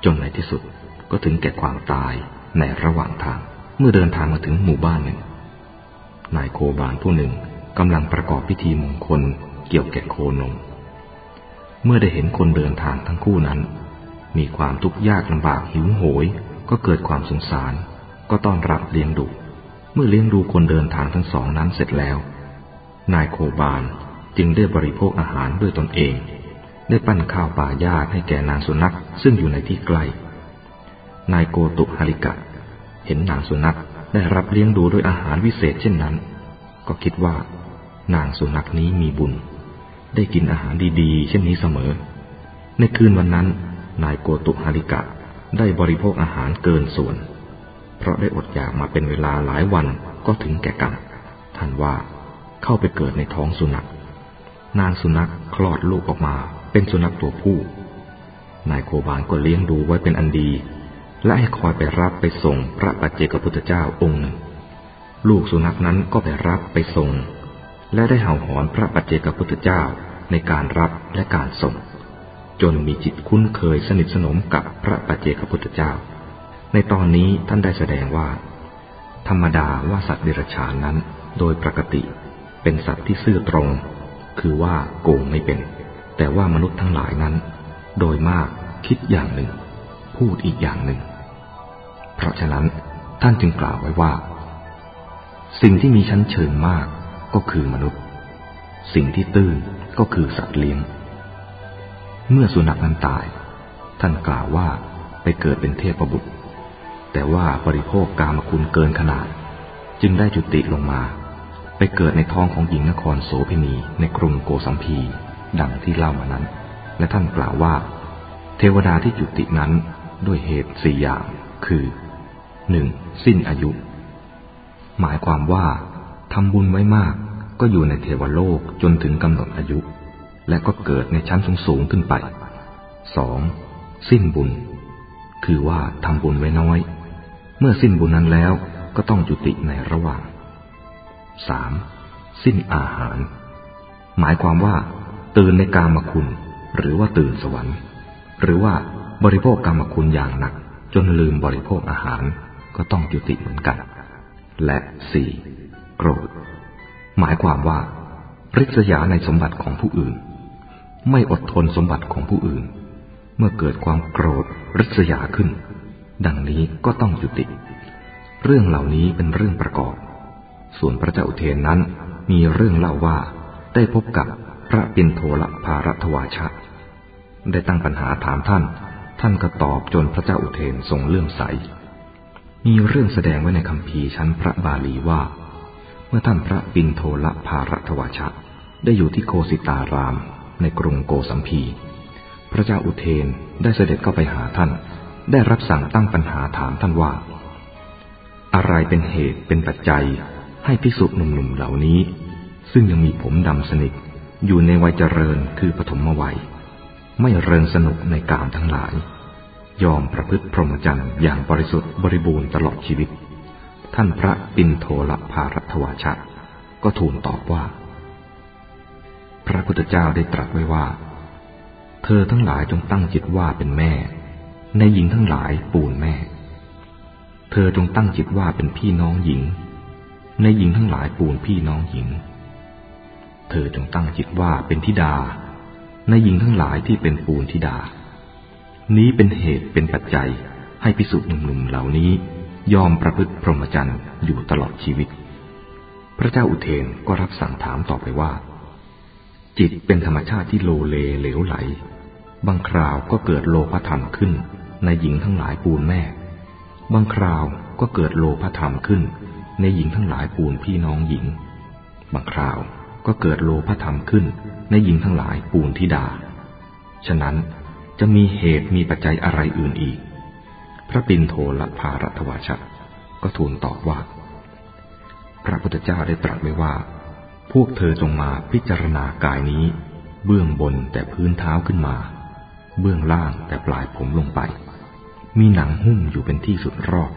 จนในที่สุดก็ถึงแก่ความตายในระหว่างทางเมื่อเดินทางมาถึงหมู่บ้านหนึ่ง นายโคบานผู้หนึ่งกำลังประกอบพิธีมงคลเกี่ยวแก่โคนม เมื่อได้เห็นคนเดินทางทั้งคู่นั้น มีความทุกข์ยากลำบากหิวโหย ก็เกิดความสงสาร ก็ต้อนรับเลี้ยงดู เมื่อเลี้ยงดูคนเดินทางทั้งสองนั้นเสร็จแล้ว นายโคบาน จึงได้บริโภคอาหารด้วยตนเอง ได้ปั้นข้าวป่ายากให้แก่นางสุนัขซึ่งอยู่ในที่ใกล้ นายโกตุฮาริกะ เห็นนางสุนัขได้รับเลี้ยงดูด้วยอาหารวิเศษเช่นนั้น ก็คิดว่า นางสุนัขนี้มีบุญ ได้กินอาหารดีๆ เช่นนี้เสมอ ในคืนวันนั้น นายโกตุฮาริกะได้บริโภคอาหารเกินส่วน เพราะได้อดอยากมาเป็นเวลาหลายวันก็ถึงแก่กรรมท่านว่าเข้าไปเกิดในท้องสุนัข นางสุนัขคลอดลูกออกมา เป็นสุนัขตัวผู้ นายโคบาลก็เลี้ยงดูไว้เป็นอันดี และให้คอยไปรับไปส่งพระปัจเจกพุทธเจ้าองค์หนึ่ง ลูกสุนัขนั้นก็ไปรับไปส่ง และได้เห่าหอนพระปัจเจกพุทธเจ้าในการรับและการส่ง จนมีจิตคุ้นเคยสนิทสนมกับพระปัจเจกพุทธเจ้า ในตอนนี้ท่านได้แสดงว่า ธรรมดาว่าสัตว์เดรัจฉานนั้น โดยปกติเป็นสัตว์ที่ซื่อตรง คือว่าโกงไม่เป็น แต่ว่ามนุษย์ทั้งหลายนั้น โดยมากคิดอย่างหนึ่ง พูดอีกอย่างหนึ่ง เพราะฉะนั้นท่านจึงกล่าวไว้ว่า สิ่งที่มีชั้นเชิงมากก็คือมนุษย์ สิ่งที่ตื้นก็คือสัตว์เลี้ยง เมื่อสุนัขนั้นตาย ท่านกล่าวว่าไปเกิดเป็นเทพบุตร แต่ว่าบริโภคกามคุณเกินขนาด จึงได้จุติลงมา ไปเกิดในท้องของหญิงนครโสเภณีในกรุงโกสัมพี ดังที่เล่ามานั้น และท่านกล่าวว่า เทวดาที่จุตินั้นด้วยเหตุสี่อย่าง คือหนึ่งสิ้นอายุ หมายความว่าทำบุญไว้มากก็อยู่ในเทวโลกจนถึงกำหนดอายุ และก็เกิดในชั้นสูงสูงขึ้นไปสองสิ้นบุญ คือว่าทำบุญไว้น้อย เมื่อสิ้นบุญนั้นแล้วก็ต้องจุติในระหว่าง สามสิ้นอาหาร หมายความว่า ตื่นในกามคุณ หรือว่าตื่นสวรรค์ หรือว่าบริโภคกรรมคุณอย่างหนัก จนลืมบริโภคอาหารก็ต้องจุติเหมือนกัน และสี่โกรธ หมายความว่าริษยาในสมบัติของผู้อื่น ไม่อดทนสมบัติของผู้อื่น เมื่อเกิดความโกรธริษยาขึ้น ดังนี้ก็ต้องยุติ เรื่องเหล่านี้เป็นเรื่องประกอบ ส่วนพระเจ้าอุเทนนั้นมีเรื่องเล่าว่าได้พบกับพระปินโทละภารัตวาชะ ได้ตั้งปัญหาถามท่าน ท่านก็ตอบจนพระเจ้าอุเทนทรงเลื่อมใส มีเรื่องแสดงไว้ในคำพีชั้นพระบาลีว่า เมื่อท่านพระปินโทละภารัตวชะ ได้อยู่ที่โคสิตารามในกรุงโกสัมพี พระเจ้าอุเทนได้เสด็จเข้าไปหาท่าน ได้รับสั่งตั้งปัญหาถามท่านว่า อะไรเป็นเหตุเป็นปัจจัย ให้พิสุหนุ่มๆเหล่านี้ ซึ่งยังมีผมดำสนิท อยู่ในวัยเจริญคือปฐมวัย ไม่เริงสนุกในกามทั้งหลาย ยอมประพฤติพรหมจรรย์อย่างบริสุทธิ์บริบูรณ์ตลอดชีวิต ท่านพระปินโทลภารัตวาชะก็ทูลตอบว่า พระพุทธเจ้าได้ตรัสไว้ว่า เธอทั้งหลายจงตั้งจิตว่าเป็นแม่ ในหญิงทั้งหลายปูนแม่ เธอจงตั้งจิตว่าเป็นพี่น้องหญิง ในหญิงทั้งหลายปูนพี่น้องหญิง เธอจงตั้งจิตว่าเป็นธิดา ในหญิงทั้งหลายที่เป็นปูนธิดา นี้เป็นเหตุเป็นปัจจัยให้พิสุหนุ่มๆเหล่านี้ ยอมประพฤติพรหมจรรย์อยู่ตลอดชีวิต พระเจ้าอุเทนก็รับสั่งถามต่อไปว่า จิตเป็นธรรมชาติที่โลเลเหลวไหล บางคราวก็เกิดโลภธรรมขึ้น ในหญิงทั้งหลายปูนแม่ บางคราวก็เกิดโลภธรรมขึ้น ในหญิงทั้งหลายปูนพี่น้องหญิงบางคราวก็เกิดโลภธรรมขึ้น ในหญิงทั้งหลายปูนธิดา ฉะนั้นจะมีเหตุมีปัจจัยอะไรอื่นอีก พระปินโทละภารัตวาชะก็ทูลตอบว่า พระพุทธเจ้าได้ตรัสไว้ว่า พวกเธอจงมาพิจารณากายนี้ เบื้องบนแต่พื้นเท้าขึ้นมา เบื้องล่างแต่ปลายผมลงไป มีหนังหุ้มอยู่เป็นที่สุดรอบ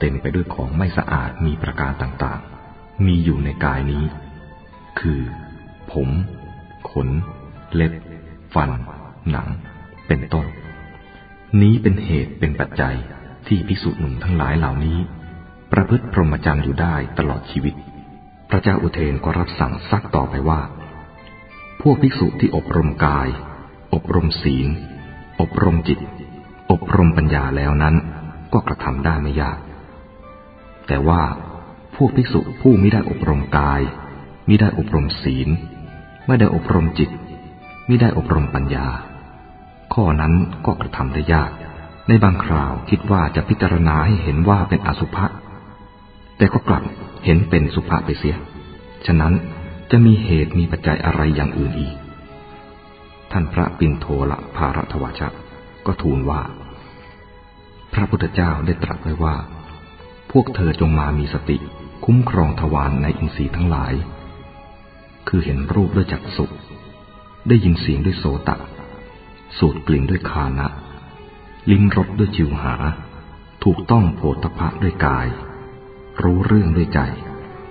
เต็มไปด้วยของไม่สะอาดมีประการต่างๆ มีอยู่ในกายนี้ คือ ผม ขน เล็บ ฟัน หนัง เป็นต้น นี้เป็นเหตุเป็นปัจจัยที่ภิกษุหนุ่มทั้งหลายเหล่านี้ ประพฤติพรหมจรรย์อยู่ได้ตลอดชีวิต พระเจ้าอุเทนก็รับสั่งซักต่อไปว่า พวกภิกษุที่อบรมกาย อบรมศีล อบรมจิต อบรมปัญญาแล้วนั้น ก็กระทำได้ไม่ยาก แต่ว่าพวกภิกษุผู้ไม่ได้อบรมกายไม่ได้อบรมศีล ไม่ได้อบรมจิตไม่ได้อบรมปัญญา ข้อนั้นก็กระทำได้ยาก ในบางคราวคิดว่าจะพิจารณาให้เห็นว่าเป็นอสุภะแต่ก็กลับเห็นเป็นสุภะไปเสีย ฉะนั้นจะมีเหตุมีปัจจัยอะไรอย่างอื่นอีก ท่านพระปินโทละภารัตวชะ ก็ทูลว่า พระพุทธเจ้าได้ตรัสไว้ว่า พวกเธอจงมามีสติ คุ้มครองทวารในอินทรีย์ทั้งหลาย คือเห็นรูปด้วยจักสุได้ยินเสียงด้วยโสตะ สูดกลิ่นด้วยคานะ ลิ้มรสด้วยจิวหา ถูกต้องโผฏฐะด้วยกาย รู้เรื่องด้วยใจ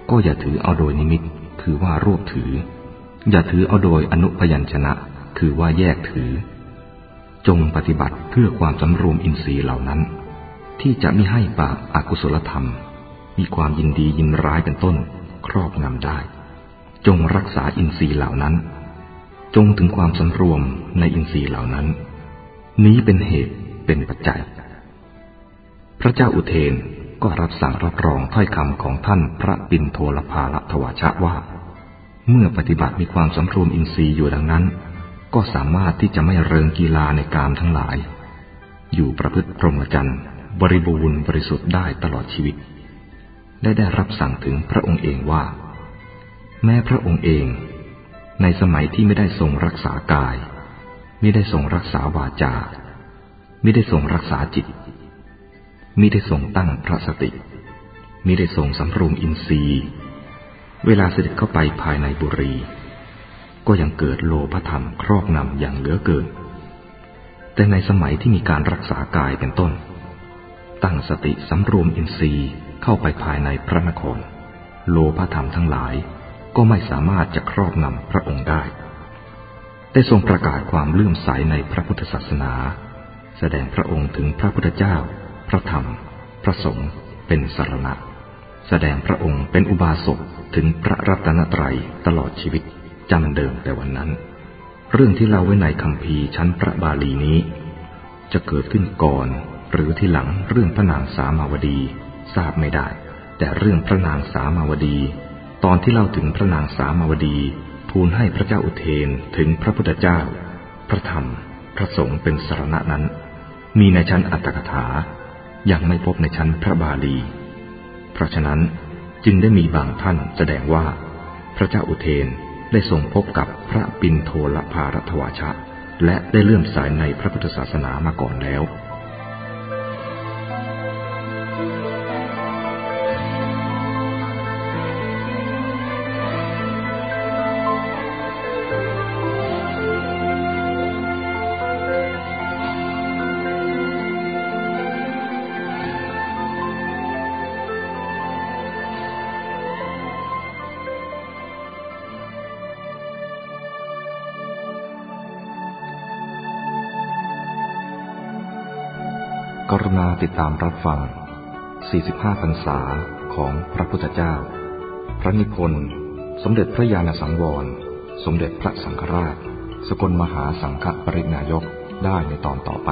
ก็อย่าถือเอาโดยนิมิต คือว่ารวบถือ อย่าถือเอาโดยอนุพยัญชนะ คือว่าแยกถือ จงปฏิบัติเพื่อความสำรวมอินทรีย์เหล่านั้น ที่จะไม่ให้บาปอากุศลธรรม มีความยินดียินร้ายเป็นต้น ครอบงำได้ จงรักษาอินทรีย์เหล่านั้น จงถึงความสำรวมในอินทรีย์เหล่านั้น นี้เป็นเหตุเป็นปัจจัย พระเจ้าอุเทนก็รับสั่งรับรองถ้อยคำของท่านพระปินโทลภาลทวชะว่า เมื่อปฏิบัติมีความสำรวมอินทรีย์อยู่ดังนั้น ก็สามารถที่จะไม่เริงกีฬาในกามทั้งหลาย อยู่ประพฤติพรหมจรรย์ บริบูรณ์บริสุทธิ์ได้ตลอดชีวิต ได้ได้รับสั่งถึงพระองค์เองว่า แม้พระองค์เอง ในสมัยที่ไม่ได้ทรงรักษากาย ไม่ได้ทรงรักษาวาจา ไม่ได้ทรงรักษาจิตมิได้ทรงตั้งพระสติมิได้ทรงสำรวมอินทรีย์ เวลาเสด็จเข้าไปภายในบุรี ก็ยังเกิดโลภธรรมครอบงำอย่างเหลือเกิน แต่ในสมัยที่มีการรักษากายเป็นต้น ตั้งสติสำรวมอินทรีย์เข้าไปภายในพระนคร โลภธรรมทั้งหลายก็ไม่สามารถจะครอบงำพระองค์ได้ ได้ทรงประกาศความเลื่อมใสในพระพุทธศาสนา แสดงพระองค์ถึงพระพุทธเจ้า พระธรรม พระสงฆ์เป็นสารณะ แสดงพระองค์เป็นอุบาสกถึงพระรัตนตรัยตลอดชีวิตจำเดิมแต่วันนั้น เรื่องที่เราไว้ในคำพีชั้นพระบาลีนี้ จะเกิดขึ้นก่อน หรือที่หลังเรื่องพระนางสามาวดี ทราบไม่ได้ แต่เรื่องพระนางสามาวดี ตอนที่เล่าถึงพระนางสามาวดี ทูลให้พระเจ้าอุเทนถึงพระพุทธเจ้า พระธรรม พระสงฆ์เป็นสารณะนั้น มีในชั้นอัตถกถา ยังไม่พบในชั้นพระบาลี เพราะฉะนั้นจึงได้มีบางท่านแสดงว่า พระเจ้าอุเทนได้ทรงพบกับพระปินโทลภารทวชะ และได้เลื่อมสายในพระพุทธศาสนามาก่อนแล้ว ติดตามรับฟัง 45 พรรษาของพระพุทธเจ้า พระนิพนธ์ สมเด็จพระญาณสังวร สมเด็จพระสังฆราช สกลมหาสังฆปรินายกได้ในตอนต่อไป